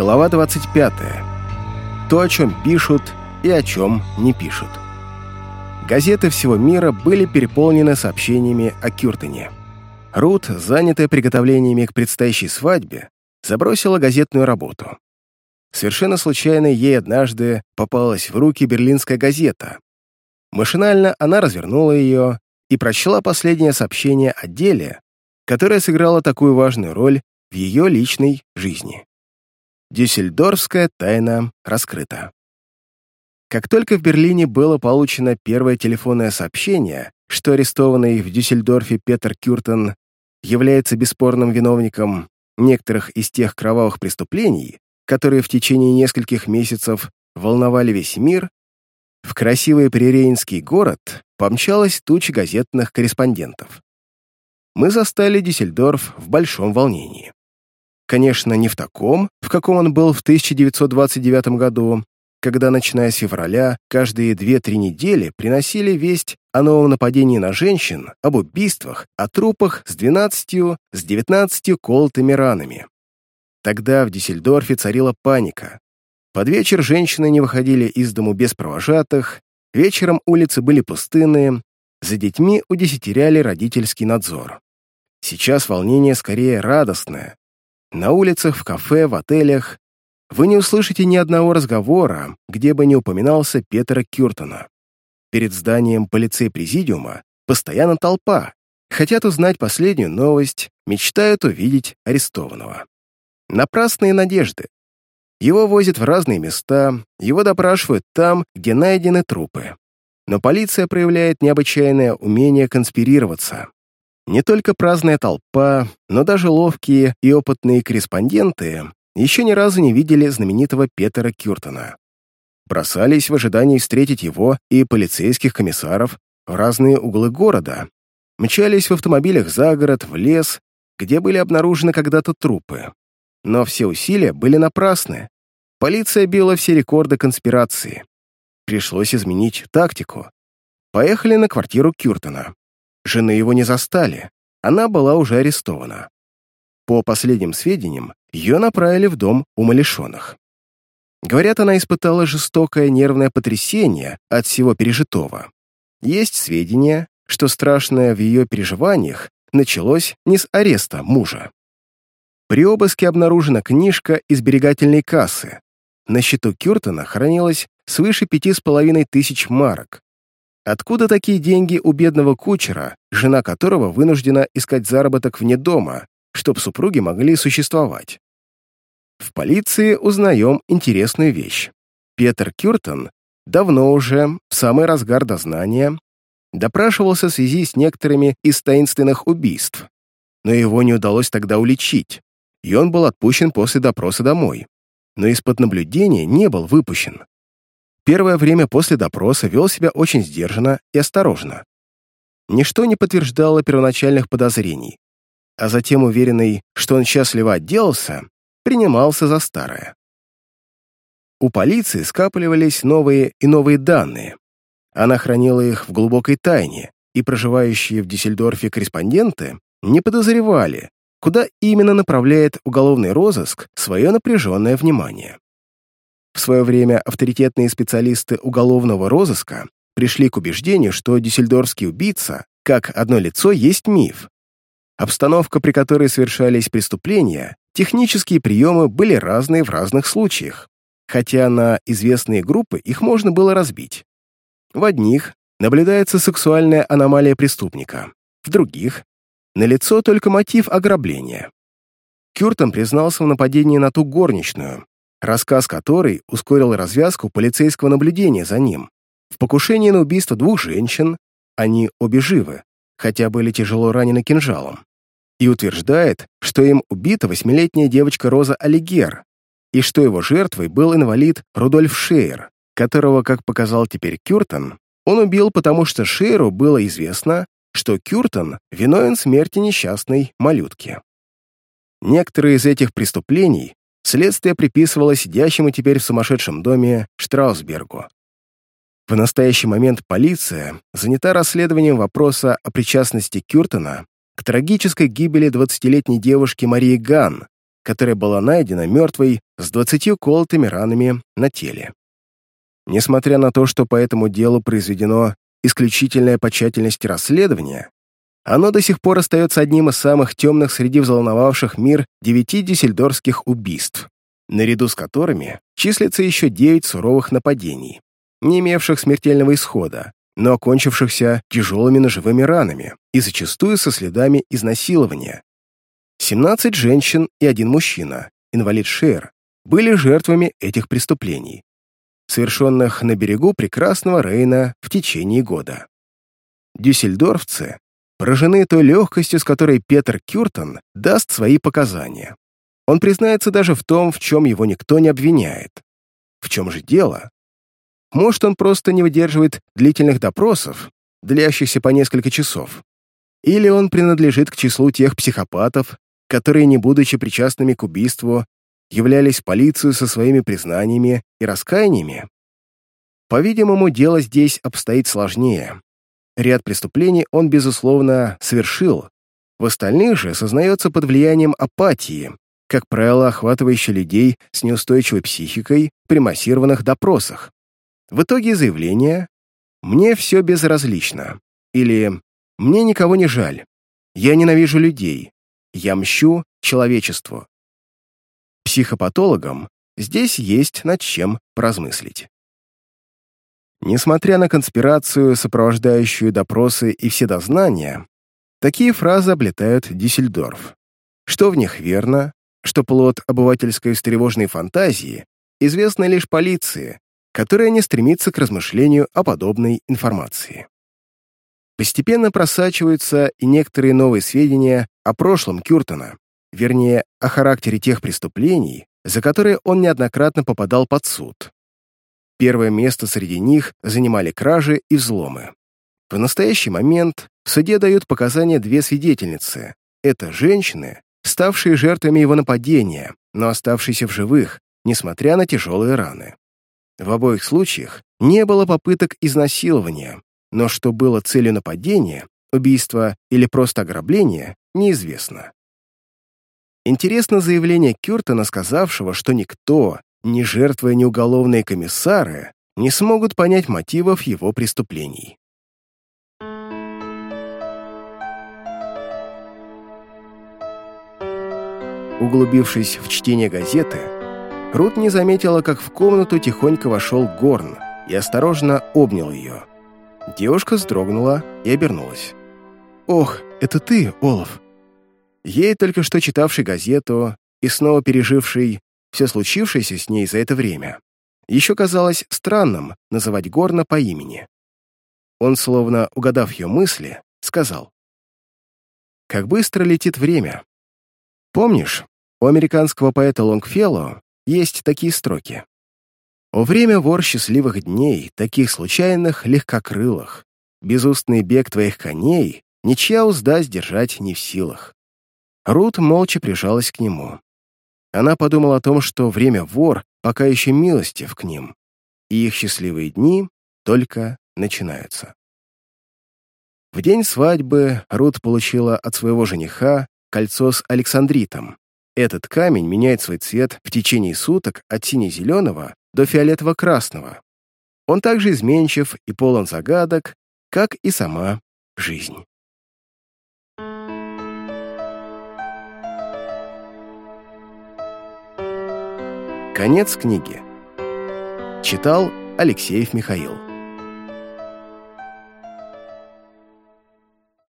Глава 25. То, о чем пишут и о чем не пишут. Газеты всего мира были переполнены сообщениями о Кюртоне. Рут, занятая приготовлениями к предстоящей свадьбе, забросила газетную работу. Совершенно случайно ей однажды попалась в руки берлинская газета. Машинально она развернула ее и прочла последнее сообщение о деле, которое сыграло такую важную роль в ее личной жизни. Дюссельдорфская тайна раскрыта. Как только в Берлине было получено первое телефонное сообщение, что арестованный в Дюссельдорфе Петер Кюртен является бесспорным виновником некоторых из тех кровавых преступлений, которые в течение нескольких месяцев волновали весь мир, в красивый прирейнский город помчалась туча газетных корреспондентов. Мы застали Дюссельдорф в большом волнении. Конечно, не в таком, в каком он был в 1929 году, когда, начиная с февраля, каждые 2-3 недели приносили весть о новом нападении на женщин, об убийствах, о трупах с 12, с 19 колотыми ранами. Тогда в Диссельдорфе царила паника. Под вечер женщины не выходили из дому без провожатых, вечером улицы были пустынные, за детьми удесятеряли родительский надзор. Сейчас волнение скорее радостное, на улицах, в кафе, в отелях вы не услышите ни одного разговора, где бы не упоминался Петра Кюртона. Перед зданием полицей-президиума постоянно толпа, хотят узнать последнюю новость, мечтают увидеть арестованного. Напрасные надежды. Его возят в разные места, его допрашивают там, где найдены трупы. Но полиция проявляет необычайное умение конспирироваться. Не только праздная толпа, но даже ловкие и опытные корреспонденты еще ни разу не видели знаменитого Петера Кюртона. Бросались в ожидании встретить его и полицейских комиссаров в разные углы города, мчались в автомобилях за город, в лес, где были обнаружены когда-то трупы. Но все усилия были напрасны. Полиция била все рекорды конспирации. Пришлось изменить тактику. Поехали на квартиру Кюртона. Жены его не застали, она была уже арестована. По последним сведениям, ее направили в дом умалишенных. Говорят, она испытала жестокое нервное потрясение от всего пережитого. Есть сведения, что страшное в ее переживаниях началось не с ареста мужа. При обыске обнаружена книжка из сберегательной кассы. На счету Кюртона хранилось свыше пяти с половиной тысяч марок. Откуда такие деньги у бедного кучера, жена которого вынуждена искать заработок вне дома, чтобы супруги могли существовать? В полиции узнаем интересную вещь. Петер Кюртон давно уже, в самый разгар дознания, допрашивался в связи с некоторыми из таинственных убийств, но его не удалось тогда уличить, и он был отпущен после допроса домой, но из-под наблюдения не был выпущен. Первое время после допроса вел себя очень сдержанно и осторожно. Ничто не подтверждало первоначальных подозрений, а затем, уверенный, что он счастливо отделался, принимался за старое. У полиции скапливались новые и новые данные. Она хранила их в глубокой тайне, и проживающие в Дюссельдорфе корреспонденты не подозревали, куда именно направляет уголовный розыск свое напряженное внимание. В свое время авторитетные специалисты уголовного розыска пришли к убеждению, что дюссельдорфский убийца, как одно лицо, есть миф. Обстановка, при которой совершались преступления, технические приемы были разные в разных случаях, хотя на известные группы их можно было разбить. В одних наблюдается сексуальная аномалия преступника, в других — налицо только мотив ограбления. Кюртон признался в нападении на ту горничную, рассказ которой ускорил развязку полицейского наблюдения за ним. В покушении на убийство двух женщин они обе живы, хотя были тяжело ранены кинжалом, и утверждает, что им убита восьмилетняя девочка Роза Алигер, и что его жертвой был инвалид Рудольф Шейер, которого, как показал теперь Кюртон, он убил, потому что Шейеру было известно, что Кюртон виновен смерти несчастной малютки. Некоторые из этих преступлений Следствие приписывало сидящему теперь в сумасшедшем доме Штраусбергу. В настоящий момент полиция занята расследованием вопроса о причастности Кюртона к трагической гибели 20-летней девушки Марии Ган, которая была найдена мертвой с двадцатью колотыми ранами на теле. Несмотря на то, что по этому делу произведено исключительное по тщательности расследование, оно до сих пор остается одним из самых темных среди взволновавших мир девяти дюссельдорфских убийств, наряду с которыми числится еще девять суровых нападений, не имевших смертельного исхода, но окончившихся тяжелыми ножевыми ранами и зачастую со следами изнасилования. 17 женщин и один мужчина, инвалид Шер, были жертвами этих преступлений, совершенных на берегу прекрасного Рейна в течение года. Дюссельдорфцы поражены той легкостью, с которой Петр Кюртон даст свои показания. Он признается даже в том, в чем его никто не обвиняет. В чем же дело? Может, он просто не выдерживает длительных допросов, длящихся по несколько часов. Или он принадлежит к числу тех психопатов, которые, не будучи причастными к убийству, являлись в полицию со своими признаниями и раскаяниями? По-видимому, дело здесь обстоит сложнее. Ряд преступлений он, безусловно, совершил, в остальных же сознается под влиянием апатии, как правило, охватывающей людей с неустойчивой психикой при массированных допросах. В итоге заявление «мне все безразлично» или «мне никого не жаль», «я ненавижу людей», «я мщу человечеству». Психопатологам здесь есть над чем поразмыслить. Несмотря на конспирацию, сопровождающую допросы и все дознания, такие фразы облетают Дюссельдорф. Что в них верно, что плод обывательской встревоженной фантазии известно лишь полиции, которая не стремится к размышлению о подобной информации. Постепенно просачиваются и некоторые новые сведения о прошлом Кюртона, вернее, о характере тех преступлений, за которые он неоднократно попадал под суд. Первое место среди них занимали кражи и взломы. В настоящий момент в суде дают показания две свидетельницы. Это женщины, ставшие жертвами его нападения, но оставшиеся в живых, несмотря на тяжелые раны. В обоих случаях не было попыток изнасилования, но что было целью нападения, убийства или просто ограбления, неизвестно. Интересно заявление Кюртона, сказавшего, что никто, ни жертвы, ни уголовные комиссары, не смогут понять мотивов его преступлений. Углубившись в чтение газеты, Рут не заметила, как в комнату тихонько вошел Горн и осторожно обнял ее. Девушка вздрогнула и обернулась. «Ох, это ты, Олаф!» Ей, только что читавший газету и снова переживший все случившееся с ней за это время, еще казалось странным называть Горна по имени. Он, словно угадав ее мысли, сказал. «Как быстро летит время. Помнишь, у американского поэта Лонгфелло есть такие строки. «О время вор счастливых дней, таких случайных, легкокрылых, безустный бег твоих коней, ничья узда сдержать не в силах». Рут молча прижалась к нему. Она подумала о том, что время вор пока еще милостив к ним, и их счастливые дни только начинаются. В день свадьбы Рут получила от своего жениха кольцо с Александритом, этот камень меняет свой цвет в течение суток от сине-зеленого до фиолетово-красного. Он также изменчив и полон загадок, как и сама жизнь. Конец книги. Читал Алексеев Михаил.